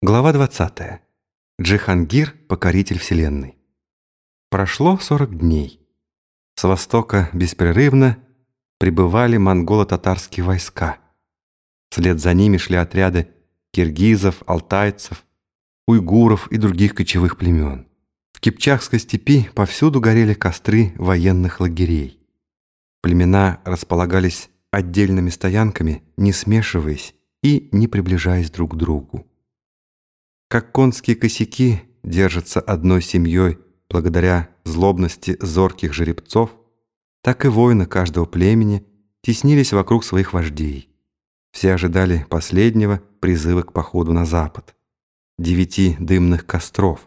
Глава 20. Джихангир – покоритель вселенной. Прошло 40 дней. С востока беспрерывно прибывали монголо-татарские войска. Вслед за ними шли отряды киргизов, алтайцев, уйгуров и других кочевых племен. В Кипчакской степи повсюду горели костры военных лагерей. Племена располагались отдельными стоянками, не смешиваясь и не приближаясь друг к другу. Как конские косяки держатся одной семьей благодаря злобности зорких жеребцов, так и воины каждого племени теснились вокруг своих вождей. Все ожидали последнего призыва к походу на запад. Девяти дымных костров,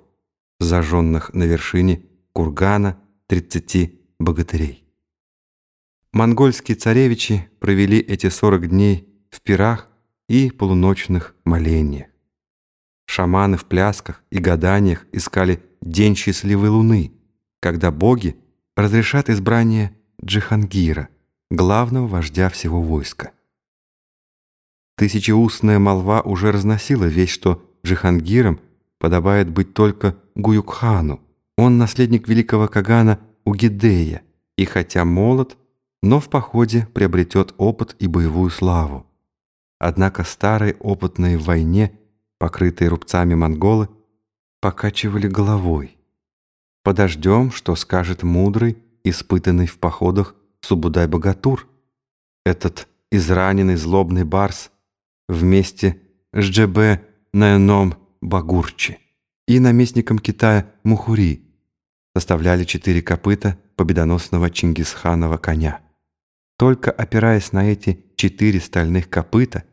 зажженных на вершине кургана тридцати богатырей. Монгольские царевичи провели эти сорок дней в пирах и полуночных молениях. Шаманы в плясках и гаданиях искали день счастливой луны, когда боги разрешат избрание Джихангира, главного вождя всего войска. Тысячеустная молва уже разносила вещь, что Джихангиром подобает быть только Гуюкхану. Он наследник великого Кагана Угидея, и хотя молод, но в походе приобретет опыт и боевую славу. Однако старые опытные в войне покрытые рубцами монголы, покачивали головой. Подождем, что скажет мудрый, испытанный в походах Субудай-Богатур, этот израненный злобный барс вместе с Джебе Наэном Багурчи и наместником Китая Мухури составляли четыре копыта победоносного Чингисханова коня. Только опираясь на эти четыре стальных копыта,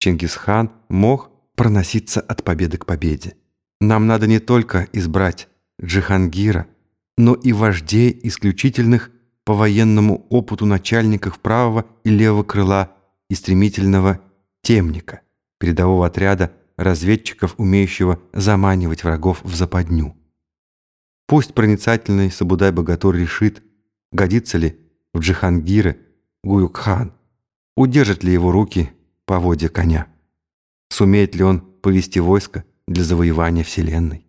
Чингисхан мог проноситься от победы к победе. Нам надо не только избрать Джихангира, но и вождей исключительных по военному опыту начальников правого и левого крыла и стремительного темника, передового отряда разведчиков, умеющего заманивать врагов в западню. Пусть проницательный Сабудай-Богатур решит, годится ли в Джихангира Гуюкхан, удержат ли его руки по воде коня. Сумеет ли он повести войско для завоевания Вселенной?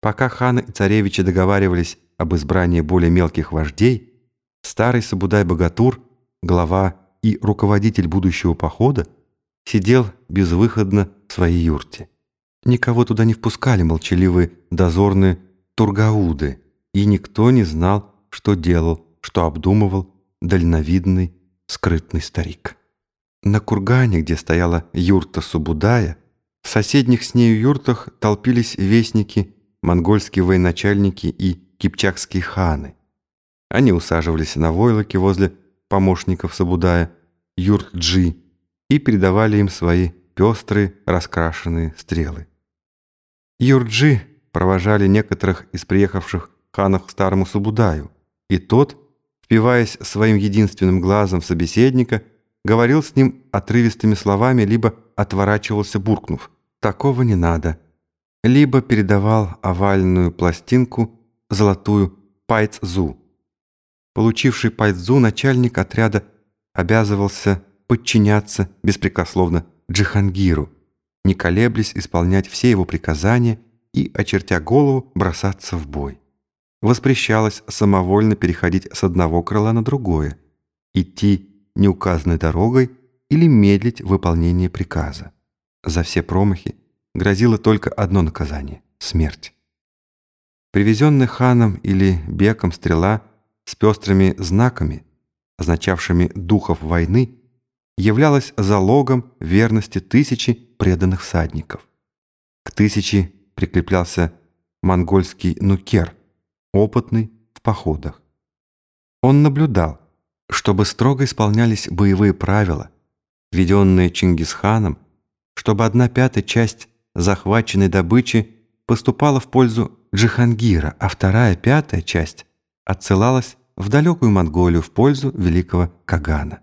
Пока ханы и царевичи договаривались об избрании более мелких вождей, старый Сабудай-Богатур, глава и руководитель будущего похода, сидел безвыходно в своей юрте. Никого туда не впускали молчаливые дозорные тургауды, и никто не знал, что делал, что обдумывал дальновидный, скрытный старик. На кургане, где стояла юрта Субудая, в соседних с нею юртах толпились вестники, монгольские военачальники и кипчакские ханы. Они усаживались на войлоке возле помощников Сабудая, юрт-джи, и передавали им свои пестрые раскрашенные стрелы. Юрджи провожали некоторых из приехавших ханов к старому Сабудаю, и тот, впиваясь своим единственным глазом в собеседника, говорил с ним отрывистыми словами, либо отворачивался, буркнув «такого не надо», либо передавал овальную пластинку, золотую пайцзу. Получивший пайцзу начальник отряда обязывался подчиняться беспрекословно Джихангиру, не колеблясь исполнять все его приказания и, очертя голову, бросаться в бой. Воспрещалось самовольно переходить с одного крыла на другое, идти неуказанной дорогой или медлить в выполнении приказа. За все промахи грозило только одно наказание — смерть. Привезенная ханом или беком стрела с пестрыми знаками, означавшими духов войны, являлась залогом верности тысячи преданных всадников. К тысяче прикреплялся монгольский нукер, опытный в походах. Он наблюдал, чтобы строго исполнялись боевые правила, введенные Чингисханом, чтобы одна пятая часть захваченной добычи поступала в пользу Джихангира, а вторая пятая часть отсылалась в далекую Монголию в пользу великого Кагана.